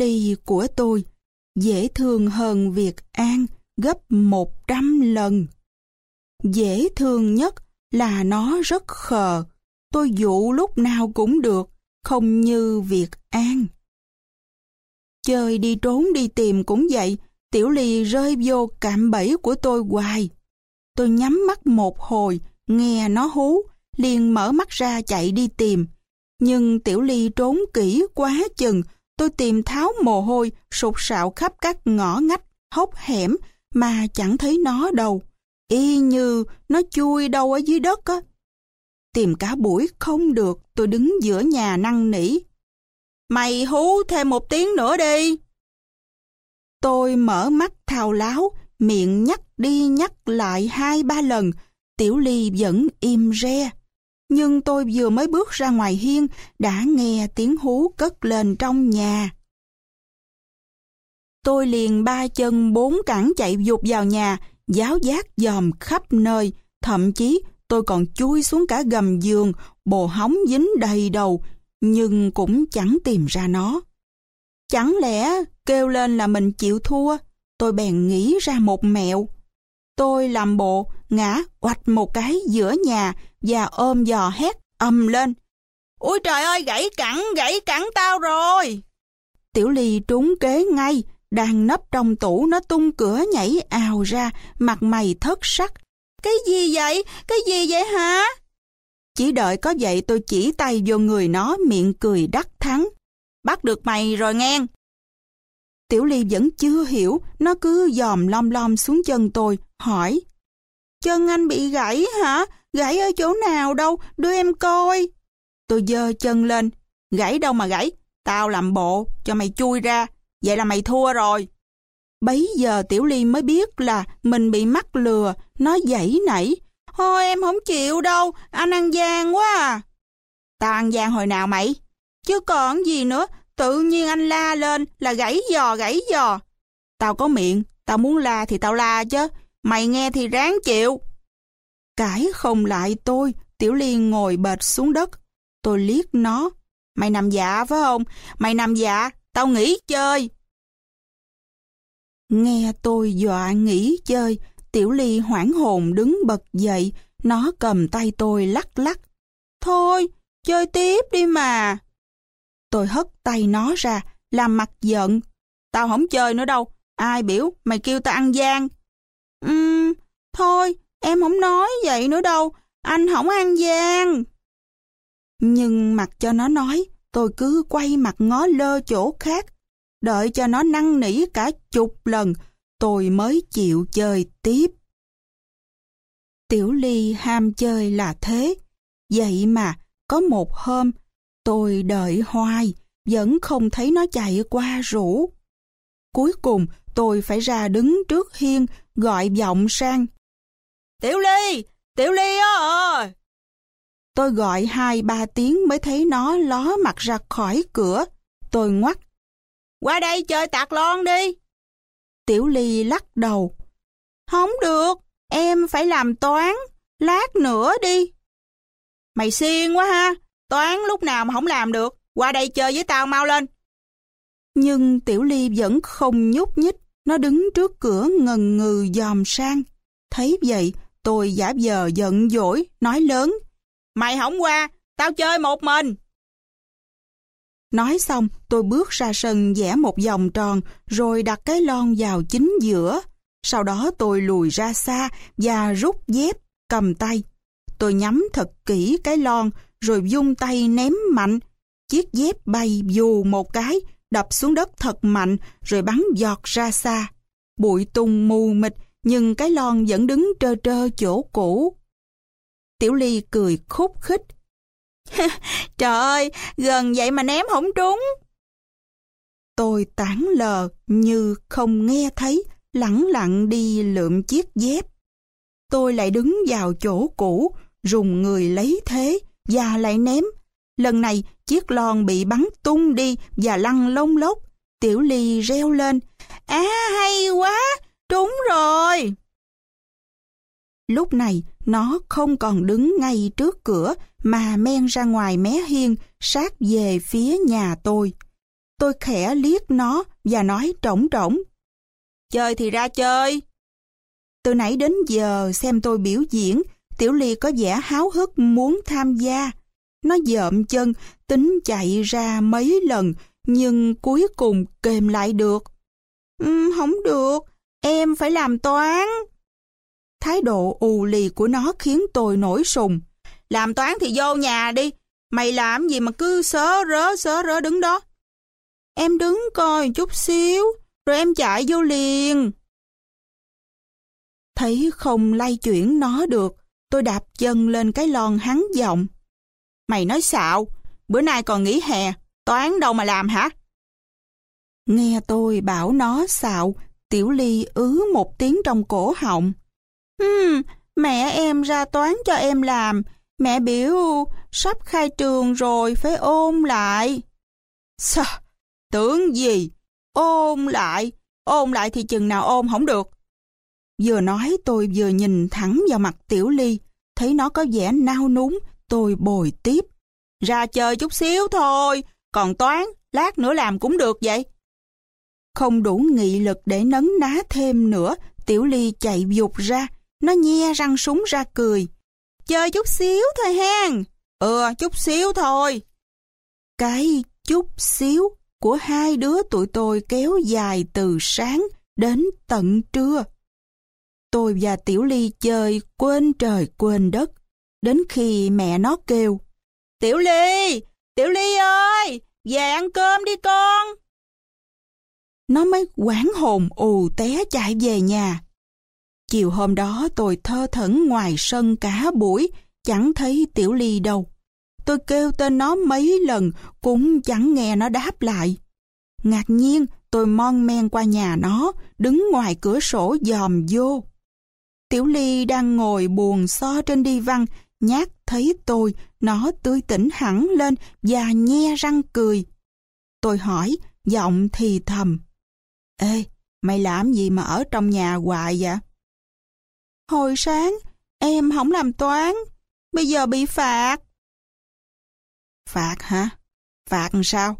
ly của tôi dễ thương hơn việc An gấp một trăm lần. Dễ thương nhất là nó rất khờ, tôi dụ lúc nào cũng được, không như việc An. Chơi đi trốn đi tìm cũng vậy, Tiểu Ly rơi vô cạm bẫy của tôi hoài. Tôi nhắm mắt một hồi, nghe nó hú, liền mở mắt ra chạy đi tìm. Nhưng Tiểu Ly trốn kỹ quá chừng, tôi tìm tháo mồ hôi, sụt sạo khắp các ngõ ngách, hốc hẻm mà chẳng thấy nó đâu. Y như nó chui đâu ở dưới đất á. Tìm cả buổi không được, tôi đứng giữa nhà năn nỉ. Mày hú thêm một tiếng nữa đi. Tôi mở mắt thao láo, miệng nhắc đi nhắc lại hai ba lần, Tiểu Ly vẫn im re. Nhưng tôi vừa mới bước ra ngoài hiên, đã nghe tiếng hú cất lên trong nhà. Tôi liền ba chân bốn cẳng chạy dục vào nhà, giáo giác dòm khắp nơi, thậm chí tôi còn chui xuống cả gầm giường, bồ hóng dính đầy đầu, nhưng cũng chẳng tìm ra nó. Chẳng lẽ kêu lên là mình chịu thua, tôi bèn nghĩ ra một mẹo. Tôi làm bộ, ngã oạch một cái giữa nhà và ôm giò hét ầm lên. Ôi trời ơi, gãy cẳng, gãy cẳng tao rồi! Tiểu Ly trúng kế ngay, đang nấp trong tủ nó tung cửa nhảy ào ra, mặt mày thất sắc. Cái gì vậy? Cái gì vậy hả? Chỉ đợi có vậy tôi chỉ tay vô người nó miệng cười đắc thắng. Bắt được mày rồi nghe. Tiểu Ly vẫn chưa hiểu, nó cứ dòm lom lom xuống chân tôi, hỏi. Chân anh bị gãy hả? Gãy ở chỗ nào đâu? Đưa em coi. Tôi dơ chân lên. Gãy đâu mà gãy? Tao làm bộ, cho mày chui ra. Vậy là mày thua rồi. Bấy giờ Tiểu Ly mới biết là mình bị mắc lừa, nó dãy nảy. Thôi em không chịu đâu, anh ăn gian quá à. Tao ăn gian hồi nào mày? Chứ còn gì nữa, tự nhiên anh la lên là gãy giò gãy giò. Tao có miệng, tao muốn la thì tao la chứ, mày nghe thì ráng chịu. Cãi không lại tôi, Tiểu Liên ngồi bệt xuống đất. Tôi liếc nó. Mày nằm dạ phải không? Mày nằm dạ, tao nghỉ chơi. Nghe tôi dọa nghỉ chơi, Tiểu Ly hoảng hồn đứng bật dậy, nó cầm tay tôi lắc lắc. Thôi, chơi tiếp đi mà. Tôi hất tay nó ra, làm mặt giận. Tao không chơi nữa đâu, ai biểu mày kêu tao ăn gian. Ừm, thôi, em không nói vậy nữa đâu, anh không ăn gian. Nhưng mặc cho nó nói, tôi cứ quay mặt ngó lơ chỗ khác, đợi cho nó năn nỉ cả chục lần, tôi mới chịu chơi tiếp. Tiểu Ly ham chơi là thế, vậy mà có một hôm tôi đợi hoài, vẫn không thấy nó chạy qua rủ. Cuối cùng tôi phải ra đứng trước hiên gọi giọng sang. Tiểu Ly! Tiểu Ly ơi! Tôi gọi hai ba tiếng mới thấy nó ló mặt ra khỏi cửa. Tôi ngoắt. Qua đây chơi tạc lon đi. Tiểu Ly lắc đầu. Không được, em phải làm toán, lát nữa đi. Mày xiên quá ha, toán lúc nào mà không làm được, qua đây chơi với tao mau lên. Nhưng Tiểu Ly vẫn không nhúc nhích, nó đứng trước cửa ngần ngừ dòm sang. Thấy vậy, tôi giả vờ giận dỗi, nói lớn. Mày không qua, tao chơi một mình. Nói xong, tôi bước ra sân vẽ một vòng tròn, rồi đặt cái lon vào chính giữa. Sau đó tôi lùi ra xa và rút dép, cầm tay. Tôi nhắm thật kỹ cái lon, rồi dung tay ném mạnh. Chiếc dép bay dù một cái, đập xuống đất thật mạnh, rồi bắn giọt ra xa. Bụi tung mù mịt, nhưng cái lon vẫn đứng trơ trơ chỗ cũ. Tiểu Ly cười khúc khích. Trời ơi, gần vậy mà ném không trúng. Tôi tán lờ như không nghe thấy, lẳng lặng đi lượm chiếc dép. Tôi lại đứng vào chỗ cũ, rùng người lấy thế và lại ném. Lần này chiếc lon bị bắn tung đi và lăn lông lốc. Tiểu Ly reo lên. À hay quá, trúng rồi. Lúc này nó không còn đứng ngay trước cửa mà men ra ngoài mé hiên sát về phía nhà tôi. tôi khẽ liếc nó và nói trống trống. Chơi thì ra chơi. Từ nãy đến giờ xem tôi biểu diễn, Tiểu Ly có vẻ háo hức muốn tham gia. Nó dợm chân, tính chạy ra mấy lần, nhưng cuối cùng kềm lại được. Um, không được, em phải làm toán. Thái độ ù lì của nó khiến tôi nổi sùng. Làm toán thì vô nhà đi, mày làm gì mà cứ sớ rớ sớ rớ đứng đó. Em đứng coi chút xíu, rồi em chạy vô liền. Thấy không lay chuyển nó được, tôi đạp chân lên cái lon hắn giọng. Mày nói xạo, bữa nay còn nghỉ hè, toán đâu mà làm hả? Nghe tôi bảo nó xạo, Tiểu Ly ứ một tiếng trong cổ họng. Hmm, mẹ em ra toán cho em làm, mẹ biểu sắp khai trường rồi phải ôn lại. Sao? Tưởng gì? Ôn lại, ôn lại thì chừng nào ôn không được. Vừa nói tôi vừa nhìn thẳng vào mặt Tiểu Ly, thấy nó có vẻ nao núng, tôi bồi tiếp. Ra chơi chút xíu thôi, còn toán, lát nữa làm cũng được vậy. Không đủ nghị lực để nấn ná thêm nữa, Tiểu Ly chạy vụt ra, nó nhe răng súng ra cười. Chơi chút xíu thôi hen. Ừ, chút xíu thôi. Cái chút xíu của hai đứa tụi tôi kéo dài từ sáng đến tận trưa. Tôi và Tiểu Ly chơi quên trời quên đất, đến khi mẹ nó kêu. Tiểu Ly! Tiểu Ly ơi! Về ăn cơm đi con! Nó mới quán hồn ù té chạy về nhà. Chiều hôm đó tôi thơ thẩn ngoài sân cả buổi, chẳng thấy Tiểu Ly đâu. Tôi kêu tên nó mấy lần cũng chẳng nghe nó đáp lại. Ngạc nhiên tôi mon men qua nhà nó, đứng ngoài cửa sổ dòm vô. Tiểu Ly đang ngồi buồn so trên đi văn, nhát thấy tôi, nó tươi tỉnh hẳn lên và nhe răng cười. Tôi hỏi, giọng thì thầm. Ê, mày làm gì mà ở trong nhà hoài vậy? Hồi sáng, em không làm toán, bây giờ bị phạt. Phạt hả? Phạt làm sao?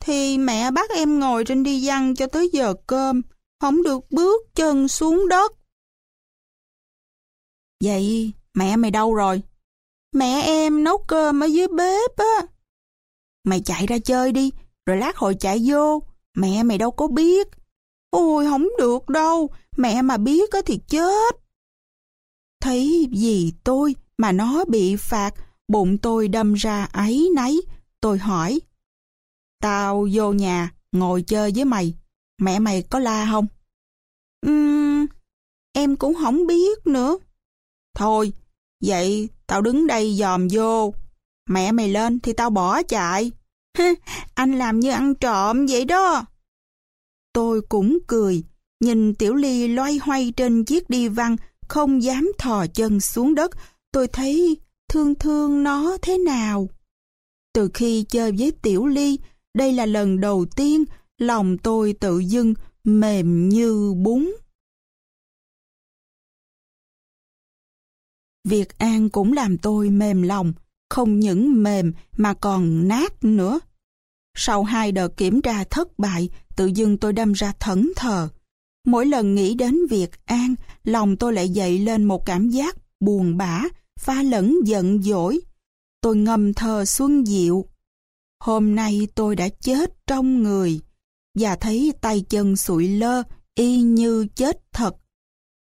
Thì mẹ bắt em ngồi trên đi văn cho tới giờ cơm, không được bước chân xuống đất. Vậy mẹ mày đâu rồi? Mẹ em nấu cơm ở dưới bếp á. Mày chạy ra chơi đi, rồi lát hồi chạy vô. Mẹ mày đâu có biết. Ôi không được đâu, mẹ mà biết á thì chết. Thấy gì tôi mà nó bị phạt, bụng tôi đâm ra ấy nấy. Tôi hỏi, tao vô nhà, ngồi chơi với mày, mẹ mày có la không? Ừm, em cũng không biết nữa. Thôi, vậy tao đứng đây dòm vô. Mẹ mày lên thì tao bỏ chạy. Anh làm như ăn trộm vậy đó. Tôi cũng cười, nhìn Tiểu Ly loay hoay trên chiếc đi văn, không dám thò chân xuống đất. Tôi thấy thương thương nó thế nào. Từ khi chơi với Tiểu Ly, đây là lần đầu tiên lòng tôi tự dưng mềm như bún. Việc An cũng làm tôi mềm lòng, không những mềm mà còn nát nữa. Sau hai đợt kiểm tra thất bại, tự dưng tôi đâm ra thẫn thờ. Mỗi lần nghĩ đến việc An, lòng tôi lại dậy lên một cảm giác buồn bã, pha lẫn giận dỗi. Tôi ngâm thơ xuân diệu. Hôm nay tôi đã chết trong người, và thấy tay chân sụi lơ, y như chết thật.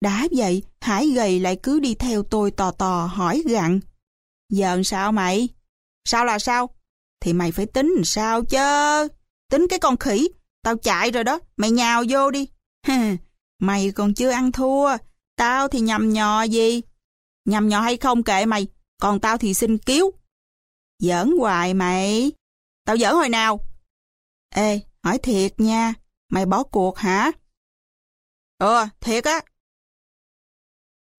Đã vậy, Hải gầy lại cứ đi theo tôi tò tò hỏi gặn. Giờ sao mày? Sao là sao? Thì mày phải tính sao chứ? Tính cái con khỉ, tao chạy rồi đó, mày nhào vô đi. mày còn chưa ăn thua, tao thì nhầm nhò gì? Nhầm nhò hay không kệ mày, còn tao thì xin cứu. Giỡn hoài mày. Tao giỡn hồi nào? Ê, hỏi thiệt nha, mày bỏ cuộc hả? Ờ, thiệt á.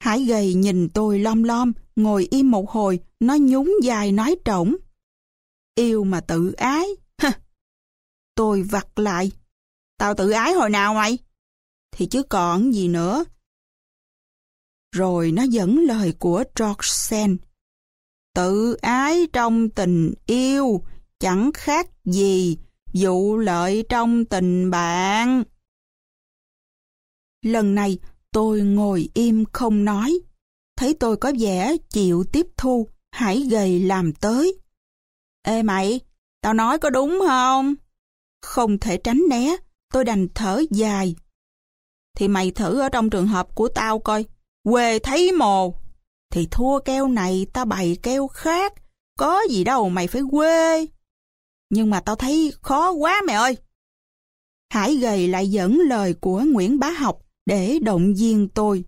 Hải gầy nhìn tôi lom lom, ngồi im một hồi, nó nhún dài nói trổng. Yêu mà tự ái. Hả? Tôi vặt lại. Tao tự ái hồi nào mày? Thì chứ còn gì nữa. Rồi nó dẫn lời của George Sand. Tự ái trong tình yêu chẳng khác gì vụ lợi trong tình bạn. Lần này tôi ngồi im không nói. Thấy tôi có vẻ chịu tiếp thu, hãy gầy làm tới. Ê mày, tao nói có đúng không? Không thể tránh né, tôi đành thở dài. Thì mày thử ở trong trường hợp của tao coi. Quê thấy mồ. Thì thua keo này ta bày keo khác. Có gì đâu mày phải quê. Nhưng mà tao thấy khó quá mẹ ơi. Hải gầy lại dẫn lời của Nguyễn Bá Học để động viên tôi.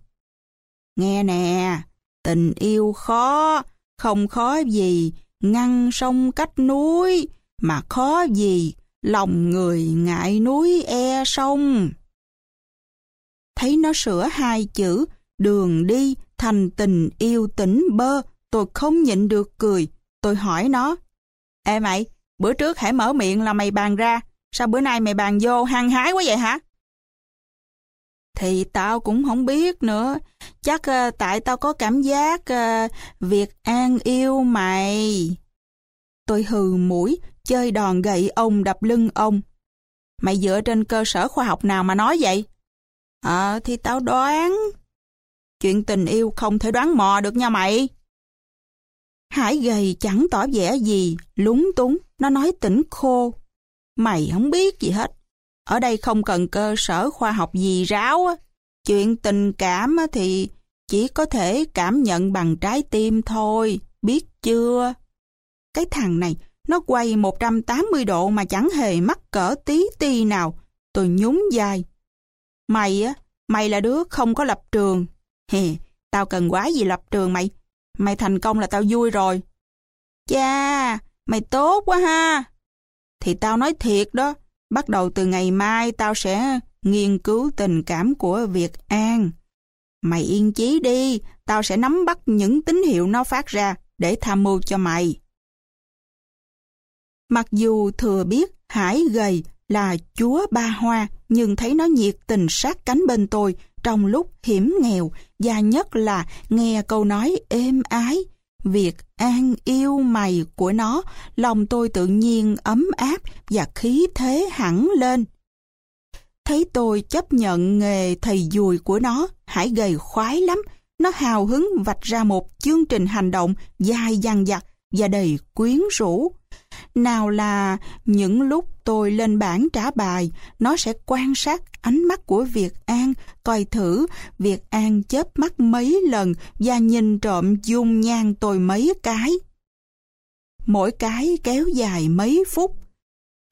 Nghe nè, tình yêu khó, không khó gì, ngăn sông cách núi, mà khó gì, lòng người ngại núi e sông. Thấy nó sửa hai chữ, đường đi thành tình yêu tỉnh bơ, tôi không nhịn được cười. Tôi hỏi nó, Ê mày, bữa trước hãy mở miệng là mày bàn ra, sao bữa nay mày bàn vô hăng hái quá vậy hả? Thì tao cũng không biết nữa, chắc uh, tại tao có cảm giác ờ, uh, Việt An yêu mày. Tôi hừ mũi, chơi đòn gậy ông đập lưng ông. Mày dựa trên cơ sở khoa học nào mà nói vậy? Ờ, thì tao đoán. Chuyện tình yêu không thể đoán mò được nha mày. Hải gầy chẳng tỏ vẻ gì, lúng túng, nó nói tỉnh khô. Mày không biết gì hết. Ở đây không cần cơ sở khoa học gì ráo. Chuyện tình cảm thì chỉ có thể cảm nhận bằng trái tim thôi, biết chưa? Cái thằng này, nó quay 180 độ mà chẳng hề mắc cỡ tí ti nào. Tôi nhún vai. Mày á, mày là đứa không có lập trường. Hè, tao cần quá gì lập trường mày. Mày thành công là tao vui rồi. Cha, mày tốt quá ha. Thì tao nói thiệt đó, bắt đầu từ ngày mai tao sẽ nghiên cứu tình cảm của Việt An. Mày yên chí đi, tao sẽ nắm bắt những tín hiệu nó phát ra để tham mưu cho mày. Mặc dù thừa biết Hải gầy là chúa ba hoa, nhưng thấy nó nhiệt tình sát cánh bên tôi trong lúc hiểm nghèo và nhất là nghe câu nói êm ái. Việc an yêu mày của nó, lòng tôi tự nhiên ấm áp và khí thế hẳn lên. Thấy tôi chấp nhận nghề thầy dùi của nó, Hải gầy khoái lắm. Nó hào hứng vạch ra một chương trình hành động dài dằng dặc và đầy quyến rũ. Nào là những lúc tôi lên bảng trả bài, nó sẽ quan sát ánh mắt của Việt An, coi thử Việt An chớp mắt mấy lần và nhìn trộm dung nhan tôi mấy cái. Mỗi cái kéo dài mấy phút.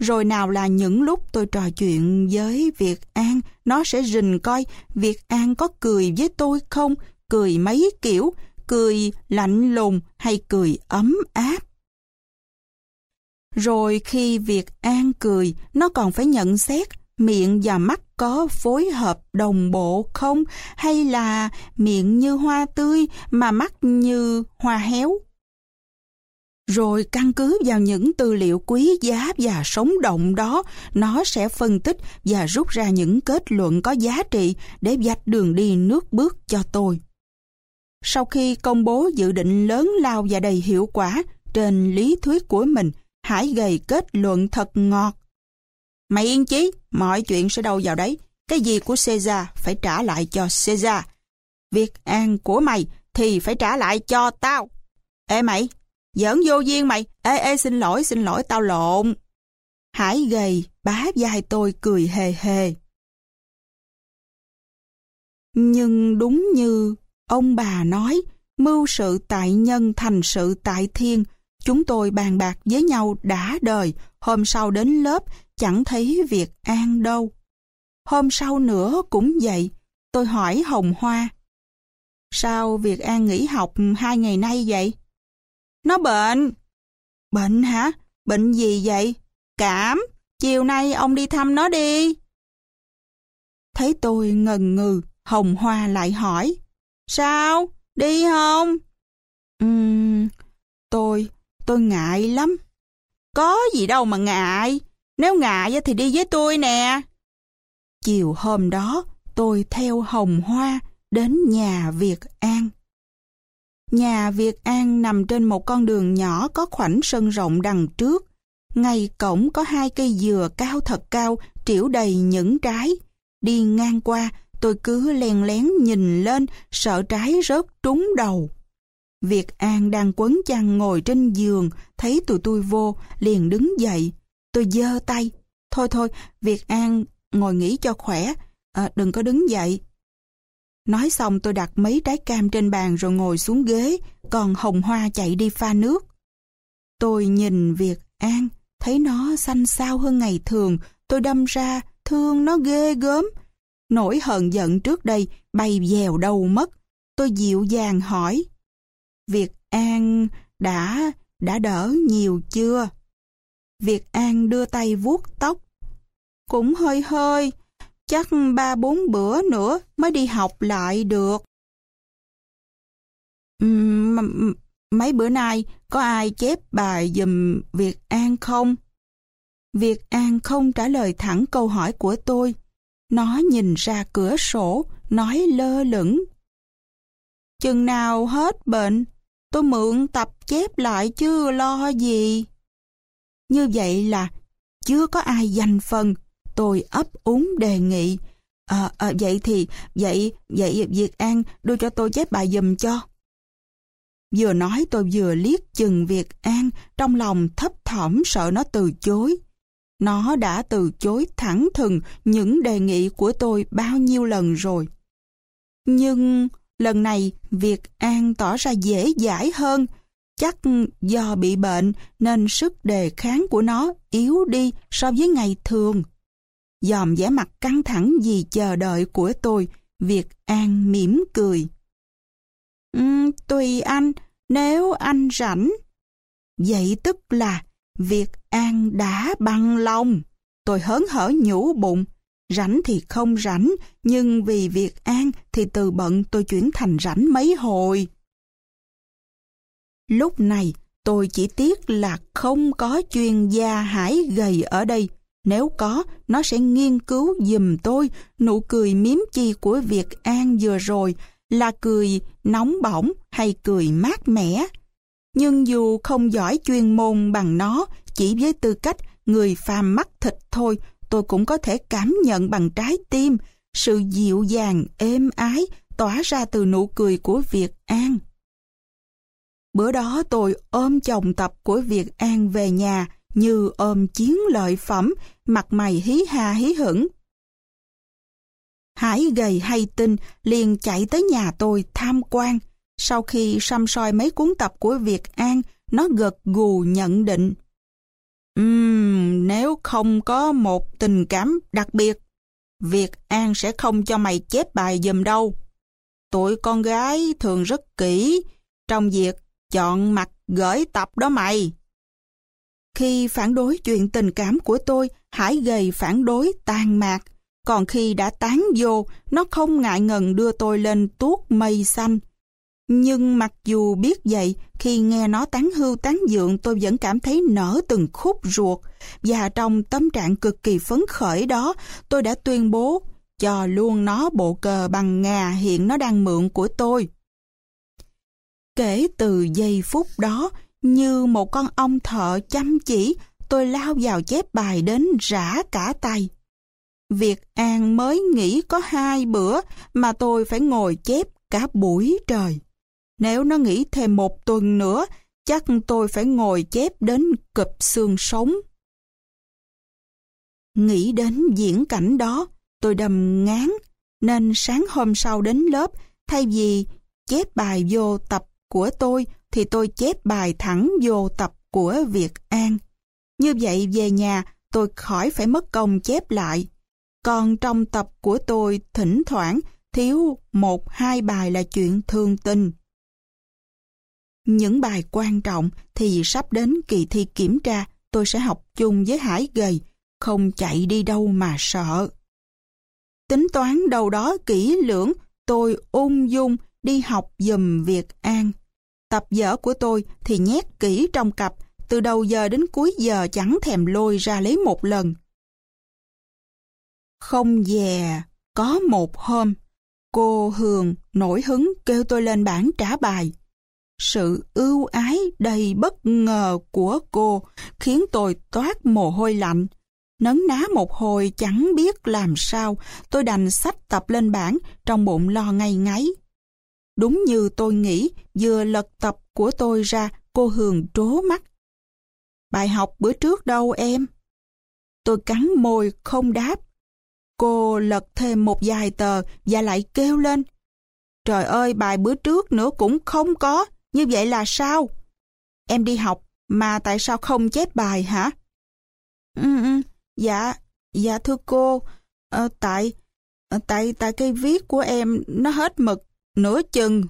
Rồi nào là những lúc tôi trò chuyện với Việt An, nó sẽ rình coi Việt An có cười với tôi không, cười mấy kiểu, cười lạnh lùng hay cười ấm áp. Rồi khi việc An cười, nó còn phải nhận xét miệng và mắt có phối hợp đồng bộ không hay là miệng như hoa tươi mà mắt như hoa héo. Rồi căn cứ vào những tư liệu quý giá và sống động đó, nó sẽ phân tích và rút ra những kết luận có giá trị để vạch đường đi nước bước cho tôi. Sau khi công bố dự định lớn lao và đầy hiệu quả trên lý thuyết của mình, Hải gầy kết luận thật ngọt. Mày yên chí, mọi chuyện sẽ đâu vào đấy. Cái gì của Caesar phải trả lại cho Caesar. Việc an của mày thì phải trả lại cho tao. Ê mày, giỡn vô duyên mày. Ê ê xin lỗi, xin lỗi, tao lộn. Hải gầy, bá vai tôi cười hề hề. Nhưng đúng như ông bà nói, mưu sự tại nhân thành sự tại thiên, Chúng tôi bàn bạc với nhau đã đời, hôm sau đến lớp chẳng thấy việc an đâu. Hôm sau nữa cũng vậy, tôi hỏi Hồng Hoa. Sao việc An nghỉ học hai ngày nay vậy? Nó bệnh. Bệnh hả? Bệnh gì vậy? Cảm. Chiều nay ông đi thăm nó đi. Thấy tôi ngần ngừ, Hồng Hoa lại hỏi. Sao? Đi không? Ừm, tôi tôi ngại lắm. Có gì đâu mà ngại, nếu ngại thì đi với tôi nè. Chiều hôm đó, tôi theo Hồng Hoa đến nhà Việt An. Nhà Việt An nằm trên một con đường nhỏ có khoảnh sân rộng đằng trước. Ngay cổng có hai cây dừa cao thật cao, triểu đầy những trái. Đi ngang qua, tôi cứ len lén nhìn lên, sợ trái rớt trúng đầu. Việt An đang quấn chăn ngồi trên giường, thấy tụi tôi vô, liền đứng dậy. Tôi giơ tay. Thôi thôi, Việt An ngồi nghỉ cho khỏe, à, đừng có đứng dậy. Nói xong tôi đặt mấy trái cam trên bàn rồi ngồi xuống ghế, còn Hồng Hoa chạy đi pha nước. Tôi nhìn Việt An, thấy nó xanh xao hơn ngày thường, tôi đâm ra thương nó ghê gớm. Nỗi hận giận trước đây bay dèo đầu mất. Tôi dịu dàng hỏi. Việt An đã, đã đỡ nhiều chưa? Việt An đưa tay vuốt tóc. Cũng hơi hơi, chắc ba bốn bữa nữa mới đi học lại được. Mấy bữa nay có ai chép bài dùm Việt An không? Việt An không trả lời thẳng câu hỏi của tôi. Nó nhìn ra cửa sổ, nói lơ lửng. Chừng nào hết bệnh, tôi mượn tập chép lại chứ lo gì. Như vậy là chưa có ai giành phần. Tôi ấp úng đề nghị. À, à, vậy thì, vậy, vậy Việt An đưa cho tôi chép bài dùm cho. Vừa nói tôi vừa liếc chừng Việt An, trong lòng thấp thỏm sợ nó từ chối. Nó đã từ chối thẳng thừng những đề nghị của tôi bao nhiêu lần rồi. Nhưng lần này Việt An tỏ ra dễ dãi hơn. Chắc do bị bệnh nên sức đề kháng của nó yếu đi so với ngày thường. Dòm vẻ mặt căng thẳng vì chờ đợi của tôi, Việt An mỉm cười. Um, tùy anh, nếu anh rảnh. Vậy tức là Việt An đã bằng lòng. Tôi hớn hở nhủ bụng. Rảnh thì không rảnh, nhưng vì việc An thì từ bận tôi chuyển thành rảnh mấy hồi. Lúc này, tôi chỉ tiếc là không có chuyên gia hải gầy ở đây. Nếu có, nó sẽ nghiên cứu dùm tôi nụ cười miếm chi của việc An vừa rồi là cười nóng bỏng hay cười mát mẻ. Nhưng dù không giỏi chuyên môn bằng nó, chỉ với tư cách người phàm mắt thịt thôi, tôi cũng có thể cảm nhận bằng trái tim sự dịu dàng, êm ái tỏa ra từ nụ cười của Việt An. Bữa đó tôi ôm chồng tập của Việt An về nhà như ôm chiến lợi phẩm, mặt mày hí ha hí hửng. Hải gầy hay tin liền chạy tới nhà tôi tham quan. Sau khi xăm soi mấy cuốn tập của Việt An, nó gật gù nhận định. Uhm, nếu không có một tình cảm đặc biệt, Việt An sẽ không cho mày chép bài dùm đâu. Tụi con gái thường rất kỹ trong việc chọn mặt gửi tập đó mày. Khi phản đối chuyện tình cảm của tôi, Hải gầy phản đối tàn mạc. Còn khi đã tán vô, nó không ngại ngần đưa tôi lên tuốt mây xanh. Nhưng mặc dù biết vậy, khi nghe nó tán hưu tán dượng tôi vẫn cảm thấy nở từng khúc ruột. Và trong tâm trạng cực kỳ phấn khởi đó, tôi đã tuyên bố cho luôn nó bộ cờ bằng ngà hiện nó đang mượn của tôi. Kể từ giây phút đó, như một con ong thợ chăm chỉ, tôi lao vào chép bài đến rã cả tay. việc An mới nghỉ có hai bữa mà tôi phải ngồi chép cả buổi trời. Nếu nó nghỉ thêm một tuần nữa, chắc tôi phải ngồi chép đến cụp xương sống. Nghĩ đến diễn cảnh đó, tôi đầm ngán, nên sáng hôm sau đến lớp, thay vì chép bài vô tập của tôi, thì tôi chép bài thẳng vô tập của Việt An. Như vậy về nhà, tôi khỏi phải mất công chép lại. Còn trong tập của tôi, thỉnh thoảng, thiếu một hai bài là chuyện thương tình. Những bài quan trọng thì sắp đến kỳ thi kiểm tra, tôi sẽ học chung với Hải gầy, không chạy đi đâu mà sợ. Tính toán đâu đó kỹ lưỡng, tôi ung dung đi học dùm Việt An. Tập vở của tôi thì nhét kỹ trong cặp, từ đầu giờ đến cuối giờ chẳng thèm lôi ra lấy một lần. Không dè, có một hôm, cô Hường nổi hứng kêu tôi lên bảng trả bài. Sự ưu ái đầy bất ngờ của cô khiến tôi toát mồ hôi lạnh. Nấn ná một hồi chẳng biết làm sao, tôi đành sách tập lên bảng trong bụng lo ngay ngáy. Đúng như tôi nghĩ, vừa lật tập của tôi ra, cô Hường trố mắt. Bài học bữa trước đâu em? Tôi cắn môi không đáp. Cô lật thêm một vài tờ và lại kêu lên. Trời ơi, bài bữa trước nữa cũng không có, như vậy là sao? Em đi học mà tại sao không chép bài hả? Ừ, ừ, dạ, dạ thưa cô, à, tại, tại, tại cây viết của em nó hết mực, nửa chừng.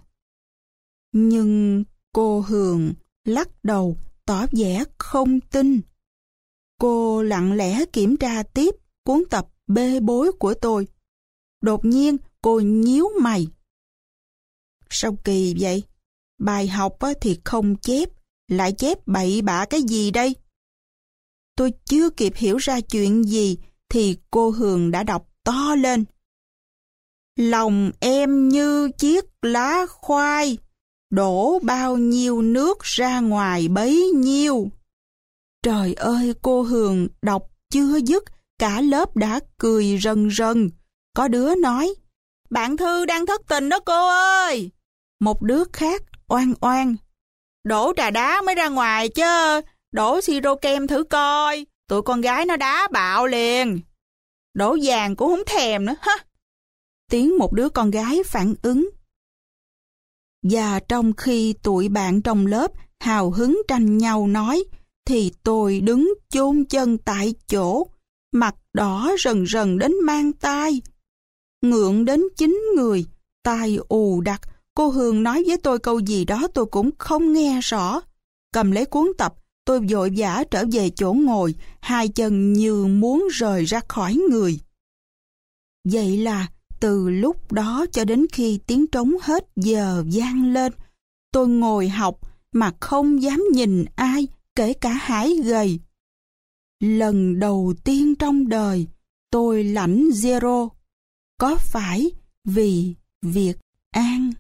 Nhưng cô Hường lắc đầu, tỏ vẻ không tin. Cô lặng lẽ kiểm tra tiếp cuốn tập bê bối của tôi. Đột nhiên cô nhíu mày. Sao kỳ vậy? Bài học thì không chép, lại chép bậy bạ cái gì đây? Tôi chưa kịp hiểu ra chuyện gì thì cô Hường đã đọc to lên. Lòng em như chiếc lá khoai, đổ bao nhiêu nước ra ngoài bấy nhiêu. Trời ơi cô Hường đọc chưa dứt, cả lớp đã cười rần rần. Có đứa nói, bạn Thư đang thất tình đó cô ơi. Một đứa khác oan oan. Đổ trà đá mới ra ngoài chứ, đổ siro kem thử coi, tụi con gái nó đá bạo liền. Đổ vàng cũng không thèm nữa ha. Tiếng một đứa con gái phản ứng. Và trong khi tụi bạn trong lớp hào hứng tranh nhau nói, thì tôi đứng chôn chân tại chỗ, mặt đỏ rần rần đến mang tai. Ngượng đến chín người, tai ù đặc, cô Hương nói với tôi câu gì đó tôi cũng không nghe rõ. Cầm lấy cuốn tập, tôi vội vã trở về chỗ ngồi, hai chân như muốn rời ra khỏi người. Vậy là từ lúc đó cho đến khi tiếng trống hết giờ vang lên, tôi ngồi học mà không dám nhìn ai, kể cả hải gầy. Lần đầu tiên trong đời, tôi lãnh zero. Có phải vì việc an